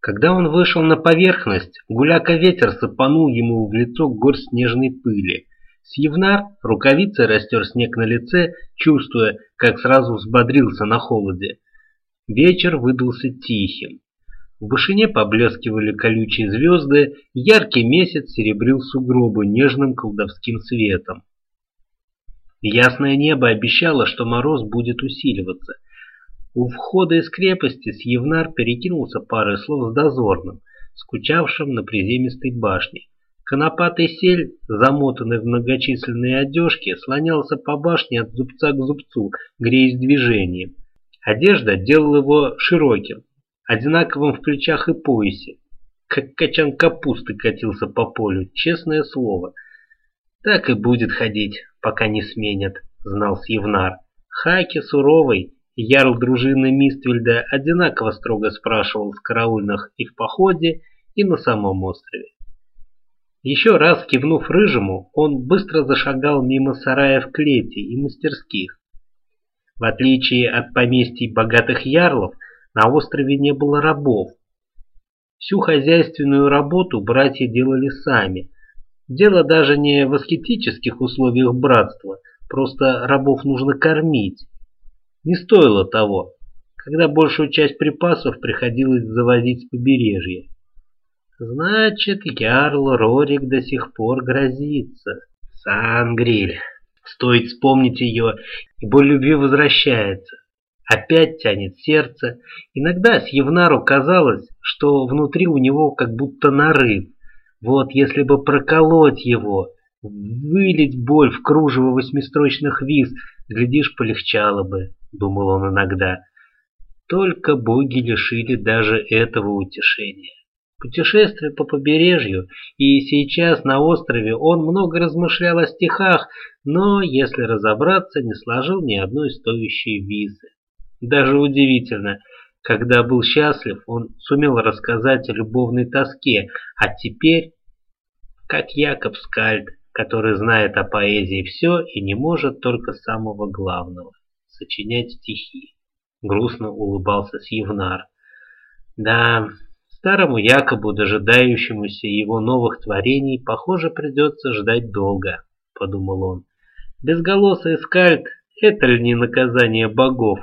Когда он вышел на поверхность, гуляка-ветер сыпанул ему в лицо горсть снежной пыли. Сьевнар рукавицей растер снег на лице, чувствуя, как сразу взбодрился на холоде. Вечер выдался тихим. В вышине поблескивали колючие звезды, яркий месяц серебрил сугробы нежным колдовским светом. Ясное небо обещало, что мороз будет усиливаться. У входа из крепости Сьевнар перекинулся парой слов с дозорным, скучавшим на приземистой башне. Конопатый сель, замотанный в многочисленные одежки, слонялся по башне от зубца к зубцу, греясь движением. Одежда делала его широким, одинаковым в плечах и поясе. Как качан капусты катился по полю, честное слово. Так и будет ходить, пока не сменят, знал Сьевнар. Хаки суровый, ярл дружины Миствельда одинаково строго спрашивал в караульных и в походе, и на самом острове. Еще раз кивнув рыжему, он быстро зашагал мимо сараев клети и мастерских. В отличие от поместий богатых ярлов, на острове не было рабов. Всю хозяйственную работу братья делали сами. Дело даже не в аскетических условиях братства, просто рабов нужно кормить. Не стоило того, когда большую часть припасов приходилось завозить с побережья. Значит, Ярл Рорик до сих пор грозится. Сангриль. Стоит вспомнить ее, и боль любви возвращается. Опять тянет сердце. Иногда с Евнару казалось, что внутри у него как будто нарыв. Вот если бы проколоть его, вылить боль в кружево восьмистрочных виз, глядишь, полегчало бы, думал он иногда. Только боги лишили даже этого утешения. Путешествуя по побережью, и сейчас на острове он много размышлял о стихах, но, если разобраться, не сложил ни одной стоящей визы. Даже удивительно, когда был счастлив, он сумел рассказать о любовной тоске, а теперь, как Якоб Скальд, который знает о поэзии все и не может только самого главного – сочинять стихи. Грустно улыбался Сьевнар. Да, Старому Якобу, дожидающемуся его новых творений, похоже, придется ждать долго, подумал он. Безголосый скальд – это ли не наказание богов?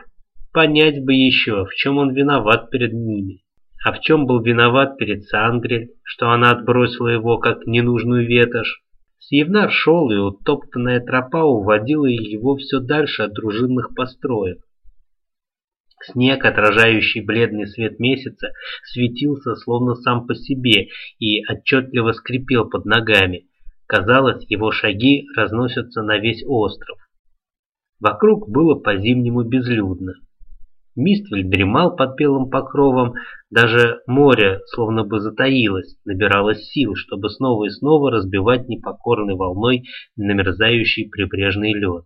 Понять бы еще, в чем он виноват перед ними. А в чем был виноват перед Сангрель, что она отбросила его, как ненужную ветошь? Сьевнар шел, и утоптанная тропа уводила его все дальше от дружинных построек. Снег, отражающий бледный свет месяца, светился словно сам по себе и отчетливо скрипел под ногами. Казалось, его шаги разносятся на весь остров. Вокруг было по-зимнему безлюдно. Миствель дремал под белым покровом, даже море словно бы затаилось, набиралось сил, чтобы снова и снова разбивать непокорной волной намерзающий прибрежный лед.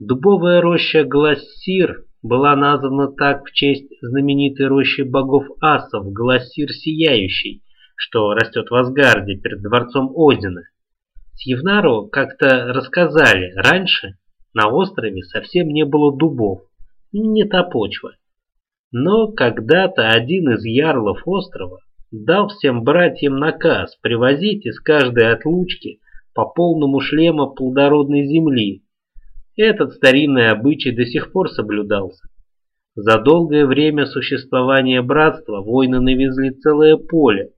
Дубовая роща Глассир была названа так в честь знаменитой рощи богов асов Глассир Сияющий, что растет в Асгарде перед дворцом Одина. Сьевнару как-то рассказали, раньше на острове совсем не было дубов, не та почва. Но когда-то один из ярлов острова дал всем братьям наказ привозить из каждой отлучки по полному шлема плодородной земли, этот старинный обычай до сих пор соблюдался. За долгое время существования братства воины навезли целое поле.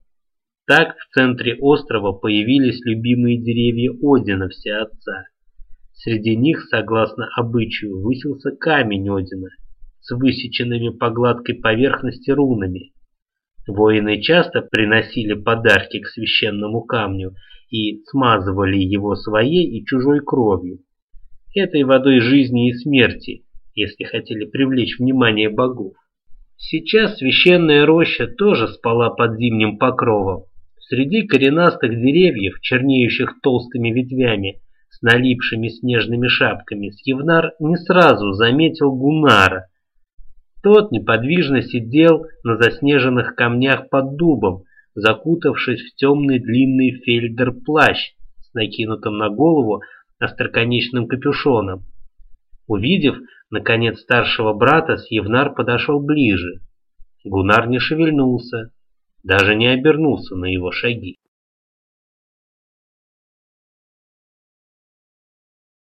Так в центре острова появились любимые деревья Одина Всеотца. Среди них, согласно обычаю, высился камень Одина с высеченными по гладкой поверхности рунами. Воины часто приносили подарки к священному камню и смазывали его своей и чужой кровью этой водой жизни и смерти, если хотели привлечь внимание богов. Сейчас священная роща тоже спала под зимним покровом. Среди коренастых деревьев, чернеющих толстыми ветвями, налипшими снежными шапками, Сьевнар не сразу заметил Гунара. Тот неподвижно сидел на заснеженных камнях под дубом, закутавшись в темный длинный фельдер-плащ с накинутым на голову остроконечным капюшоном. Увидев, наконец, старшего брата, Сьевнар подошел ближе. Гунар не шевельнулся, даже не обернулся на его шаги.